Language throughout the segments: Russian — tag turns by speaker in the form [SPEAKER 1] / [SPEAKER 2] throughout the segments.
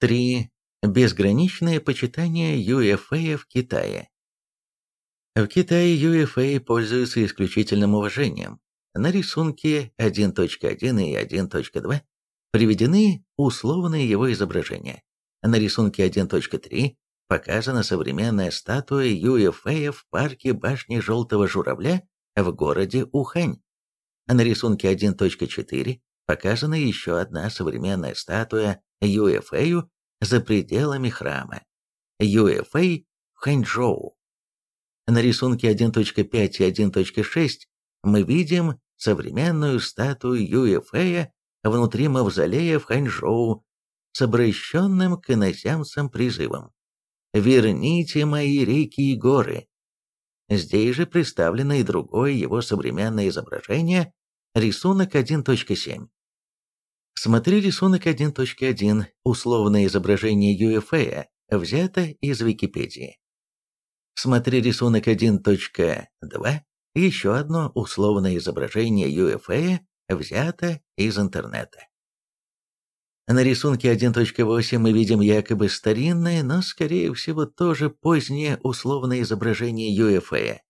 [SPEAKER 1] 3. Безграничное почитание Юэфэя в Китае. В Китае Юэфэй пользуется исключительным уважением. На рисунке 1.1 и 1.2 приведены условные его изображения. На рисунке 1.3 показана современная статуя Юэфэя в парке башни Желтого Журавля в городе Ухань. На рисунке 1.4 показана еще одна современная статуя Юэфэю за пределами храма. Юэфэй в Ханчжоу. На рисунке 1.5 и 1.6 мы видим современную статую Юэфэя внутри мавзолея в Ханчжоу с обращенным к иноземцам призывом «Верните мои реки и горы». Здесь же представлено и другое его современное изображение, рисунок 1.7. Смотри рисунок 1.1, условное изображение UFA, взято из Википедии. Смотри рисунок 1.2, еще одно условное изображение UFA, взято из интернета. На рисунке 1.8 мы видим якобы старинное, но, скорее всего, тоже позднее условное изображение UFA.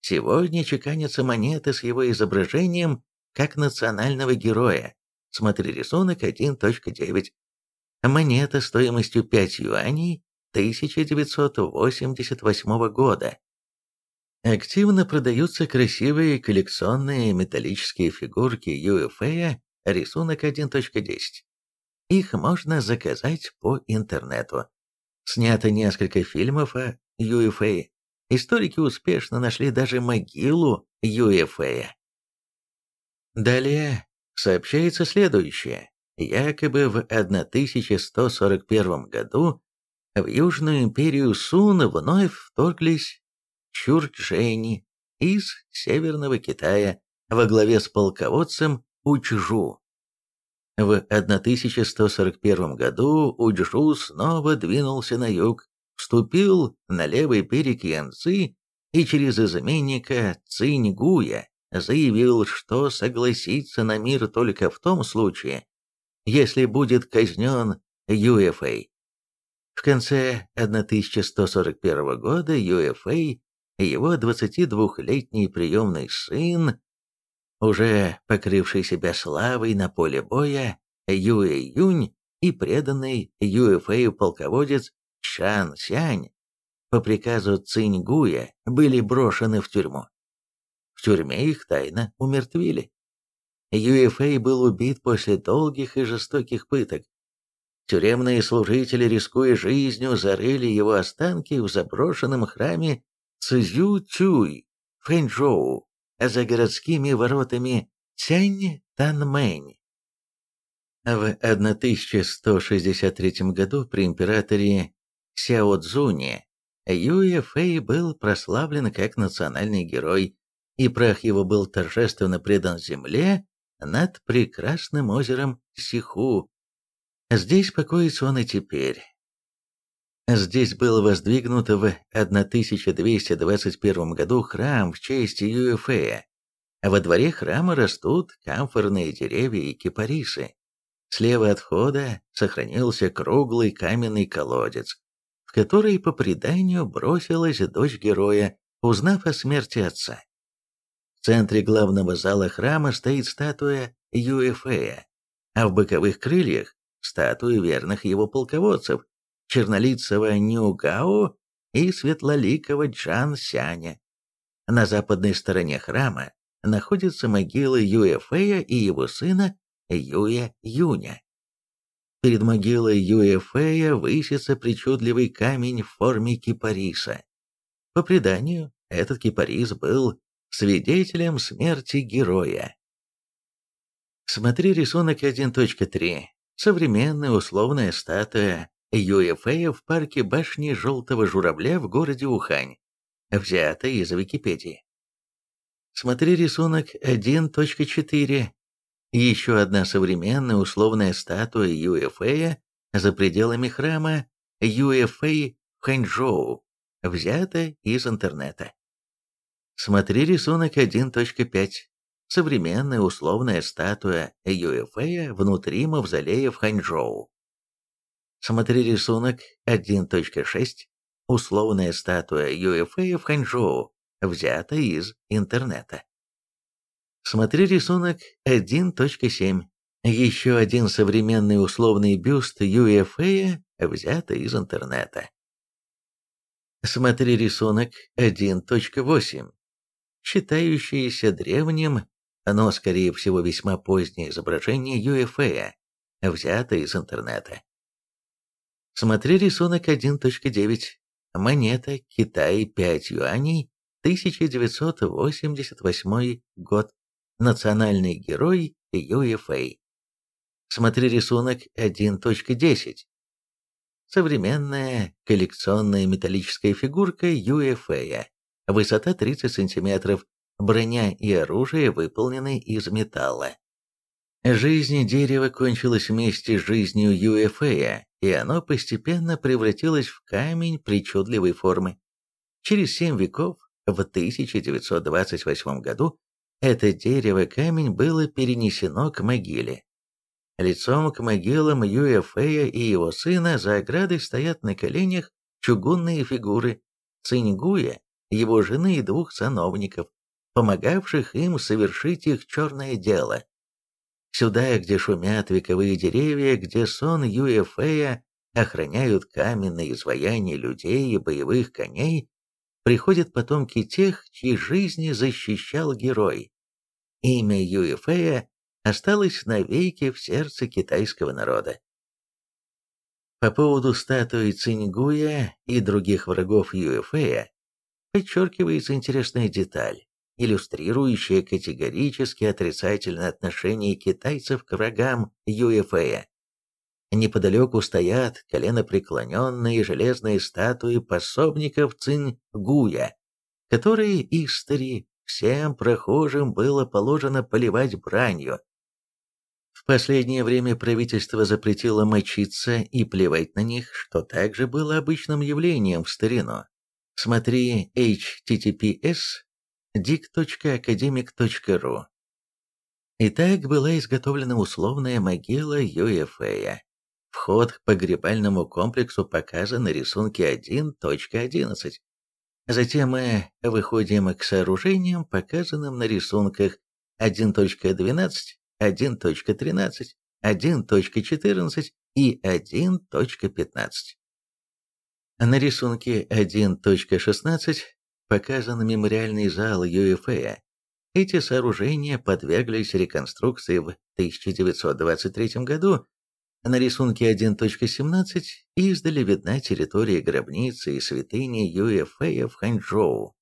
[SPEAKER 1] Сегодня чеканятся монеты с его изображением как национального героя. Смотри рисунок 1.9. Монета стоимостью 5 юаней 1988 года. Активно продаются красивые коллекционные металлические фигурки UFA, рисунок 1.10. Их можно заказать по интернету. Снято несколько фильмов о UFA. Историки успешно нашли даже могилу UFA. Далее сообщается следующее. Якобы в 1141 году в Южную империю Сун вновь вторглись чурчжэни из Северного Китая во главе с полководцем Учжу. В 1141 году Уджу снова двинулся на юг, вступил на левый берег Янцзы и через изменника Циньгуя заявил, что согласится на мир только в том случае, если будет казнен Юэфэй. В конце 1141 года Юэфэй, его 22-летний приемный сын, уже покрывший себя славой на поле боя, Юэ Юнь и преданный Юэфэю полководец Чан Сянь по приказу Циньгуя были брошены в тюрьму. В тюрьме их тайно умертвили. Юэфэй был убит после долгих и жестоких пыток. Тюремные служители, рискуя жизнью, зарыли его останки в заброшенном храме Цзю-Тюй в Хэнчжоу за городскими воротами Цянь-Танмэнь. В 1163 году при императоре Сяо Цзуне Юэ Фэй был прославлен как национальный герой, и прах его был торжественно предан земле над прекрасным озером Сиху. Здесь покоится он и теперь. Здесь был воздвигнут в 1221 году храм в честь Юэфея. Во дворе храма растут камфорные деревья и кипарисы. Слева от входа сохранился круглый каменный колодец, в который по преданию бросилась дочь героя, узнав о смерти отца. В центре главного зала храма стоит статуя Юэфея, а в боковых крыльях – статуи верных его полководцев, чернолицего Нюгао и светлоликого Джан Сяня. На западной стороне храма находятся могилы Юэфея и его сына Юэ Юня. Перед могилой Юэфея высится причудливый камень в форме кипариса. По преданию, этот кипарис был свидетелем смерти героя. Смотри рисунок 1.3. Современная условная статуя Юэфэя в парке башни Желтого Журавля в городе Ухань. Взято из Википедии. Смотри рисунок 1.4. Еще одна современная условная статуя Юэфэя за пределами храма Юэфэй в Ханчжоу, взята из интернета. Смотри рисунок 1.5. Современная условная статуя Юэфэя внутри мавзолея в Ханчжоу. Смотри рисунок 1.6. Условная статуя Юэфэя в Ханчжоу, взята из интернета. Смотри рисунок 1.7. Еще один современный условный бюст Юэфэя, взятый из интернета. Смотри рисунок 1.8. Считающееся древним, но, скорее всего, весьма позднее изображение Юэфэя, взятое из интернета. Смотри рисунок 1.9. Монета Китай 5 юаней, 1988 год. Национальный герой Юэфэй. Смотри рисунок 1.10. Современная коллекционная металлическая фигурка Юэфэя. Высота 30 см. Броня и оружие выполнены из металла. Жизнь дерева кончилась вместе с жизнью Юэфэя, и оно постепенно превратилось в камень причудливой формы. Через семь веков, в 1928 году, это дерево-камень было перенесено к могиле. Лицом к могилам Юэфэя и его сына за оградой стоят на коленях чугунные фигуры Цингуя, его жены и двух сановников, помогавших им совершить их черное дело. Сюда, где шумят вековые деревья, где сон Юэфэя охраняют каменные изваяния людей и боевых коней, приходят потомки тех, чьи жизни защищал герой. Имя Юэфэя осталось навеки в сердце китайского народа. По поводу статуи Цингуя и других врагов Юэфэя подчеркивается интересная деталь, иллюстрирующая категорически отрицательное отношение китайцев к врагам Юэфэя. Неподалеку стоят коленопреклоненные железные статуи пособников Цингуя, которые истори всем прохожим было положено поливать бранью. В последнее время правительство запретило мочиться и плевать на них, что также было обычным явлением в старину. Смотри https dic.academic.ru Итак, была изготовлена условная могила Юэфэя. Вход к погребальному комплексу показан на рисунке 1.11. Затем мы выходим к сооружениям, показанным на рисунках 1.12, 1.13, 1.14 и 1.15. На рисунке 1.16 показан мемориальный зал ЮЭФЭ. Эти сооружения подверглись реконструкции в 1923 году на рисунке 1.17 издали видна территория гробницы и святыни Юэфэя в Ханчжоу.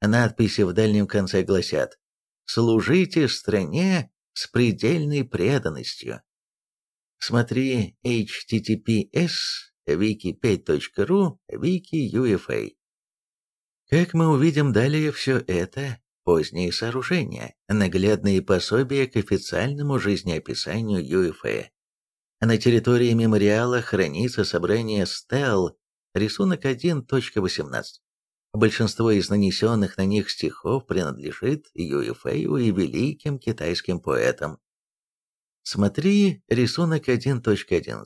[SPEAKER 1] Надписи в дальнем конце гласят «Служите стране с предельной преданностью». Смотри https wiki5.ru wiki UFA. Как мы увидим далее, все это поздние сооружения, наглядные пособия к официальному жизнеописанию UFA. На территории мемориала хранится собрание стел, рисунок 1.18. Большинство из нанесенных на них стихов принадлежит Юэфэю и великим китайским поэтам. Смотри рисунок 1.11.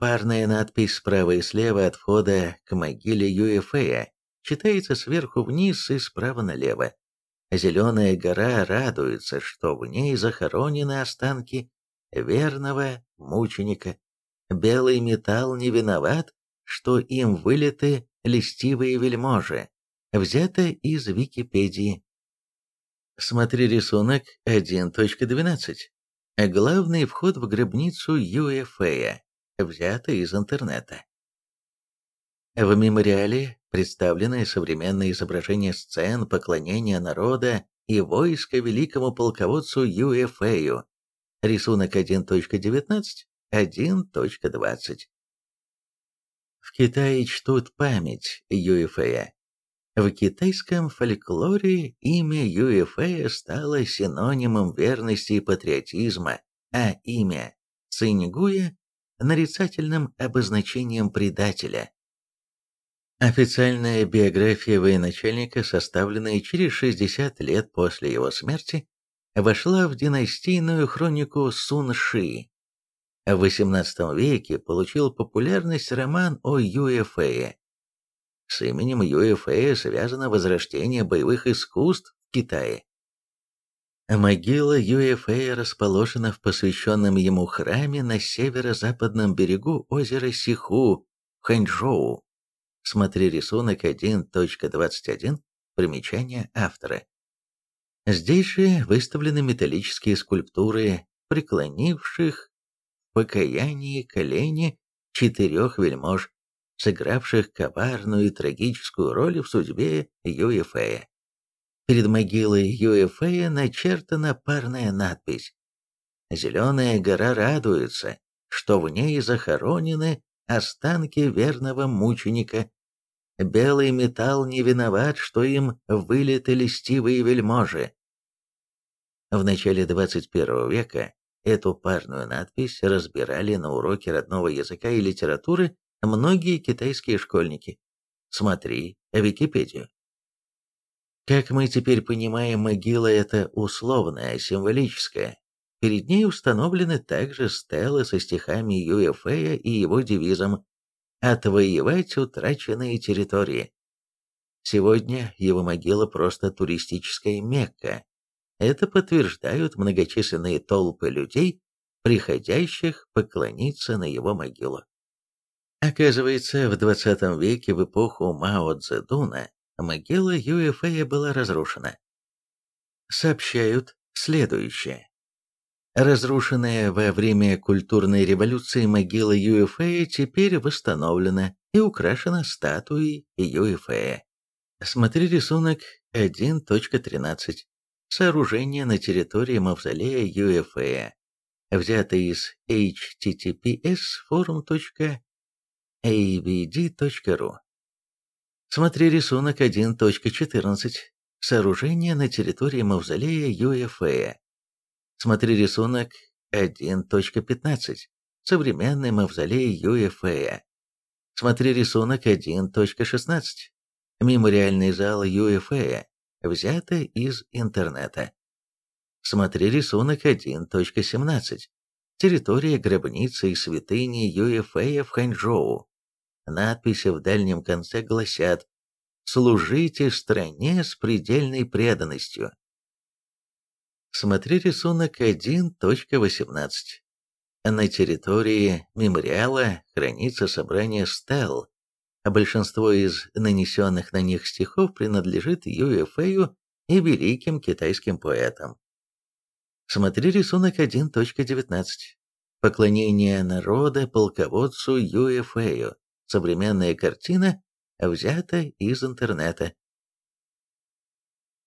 [SPEAKER 1] Парная надпись справа и слева от входа к могиле Юэфэя читается сверху вниз и справа налево. Зеленая гора радуется, что в ней захоронены останки верного мученика. Белый металл не виноват, что им вылиты листивые вельможи. Взято из Википедии. Смотри рисунок 1.12. Главный вход в гробницу Юэфэя. Взято из интернета. В мемориале представлены современные изображения сцен поклонения народа и войска великому полководцу Юэфэю, Рисунок 1.19, 1.20. В Китае чтут память Юэфэя. В китайском фольклоре имя Юэфэя стало синонимом верности и патриотизма, а имя Циньгуя – нарицательным обозначением предателя. Официальная биография военачальника, составленная через 60 лет после его смерти, вошла в династийную хронику Сун Ши. В XVIII веке получил популярность роман о Юэфэе. С именем Юэфэя связано возрождение боевых искусств в Китае. Могила Юэфэя расположена в посвященном ему храме на северо-западном берегу озера Сиху, Ханчжоу. Смотри рисунок 1.21, примечание автора. Здесь же выставлены металлические скульптуры преклонивших в покаянии колени четырех вельмож, сыгравших коварную и трагическую роль в судьбе Юэфэя. Перед могилой Юэфэя начертана парная надпись «Зеленая гора радуется, что в ней захоронены останки верного мученика. Белый металл не виноват, что им вылиты льстивые вельможи». В начале 21 века Эту парную надпись разбирали на уроке родного языка и литературы многие китайские школьники. Смотри Википедию. Как мы теперь понимаем, могила это условная, символическая. Перед ней установлены также стелы со стихами Юэфэя и его девизом «Отвоевать утраченные территории». Сегодня его могила просто туристическая Мекка, это подтверждают многочисленные толпы людей, приходящих поклониться на его могилу. Оказывается, в 20 веке, в эпоху Мао Цзэдуна, могила Юэфэя была разрушена. Сообщают следующее. Разрушенная во время культурной революции могила Юэфэя теперь восстановлена и украшена статуей Юэфэя. Смотри рисунок 1.13 сооружение на территории мавзолея UFA, взято из https forum.avd.ru. Смотри рисунок 1.14. Сооружение на территории мавзолея UFA. Смотри рисунок 1.15. Современный мавзолей UFA. Смотри рисунок 1.16. Мемориальный зал UFA взято из интернета. Смотри рисунок 1.17. Территория гробницы и святыни Юэфэя в Ханчжоу. Надписи в дальнем конце гласят «Служите стране с предельной преданностью». Смотри рисунок 1.18. На территории мемориала хранится собрание стел, а большинство из нанесенных на них стихов принадлежит Юэфэю и великим китайским поэтам. Смотри рисунок 1.19. Поклонение народа полководцу Юэфэю. Современная картина взята из интернета.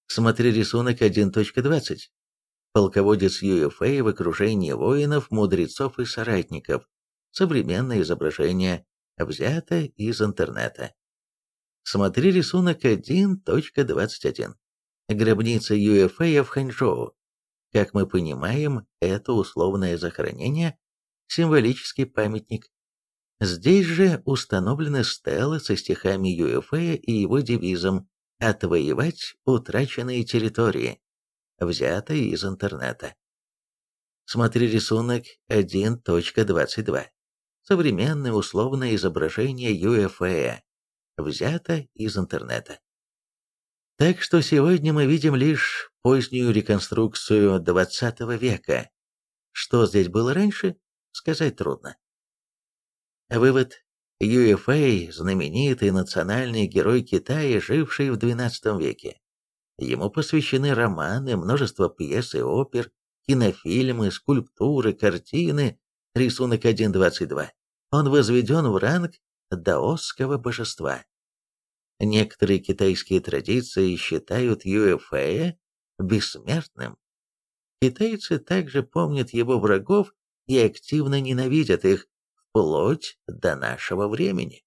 [SPEAKER 1] Смотри рисунок 1.20. Полководец Юэфэй в окружении воинов, мудрецов и соратников. Современное изображение взято из интернета. Смотри рисунок 1.21. Гробница Юэфэя в Ханчжоу. Как мы понимаем, это условное захоронение, символический памятник. Здесь же установлены стелы со стихами Юэфэя и его девизом «Отвоевать утраченные территории», взято из интернета. Смотри рисунок 1.22 современное условное изображение UFA, взято из интернета. Так что сегодня мы видим лишь позднюю реконструкцию XX века. Что здесь было раньше, сказать трудно. Вывод. UFA – знаменитый национальный герой Китая, живший в XII веке. Ему посвящены романы, множество пьес и опер, кинофильмы, скульптуры, картины, рисунок 1.22, он возведен в ранг даосского божества. Некоторые китайские традиции считают Юэфэя бессмертным. Китайцы также помнят его врагов и активно ненавидят их вплоть до нашего времени.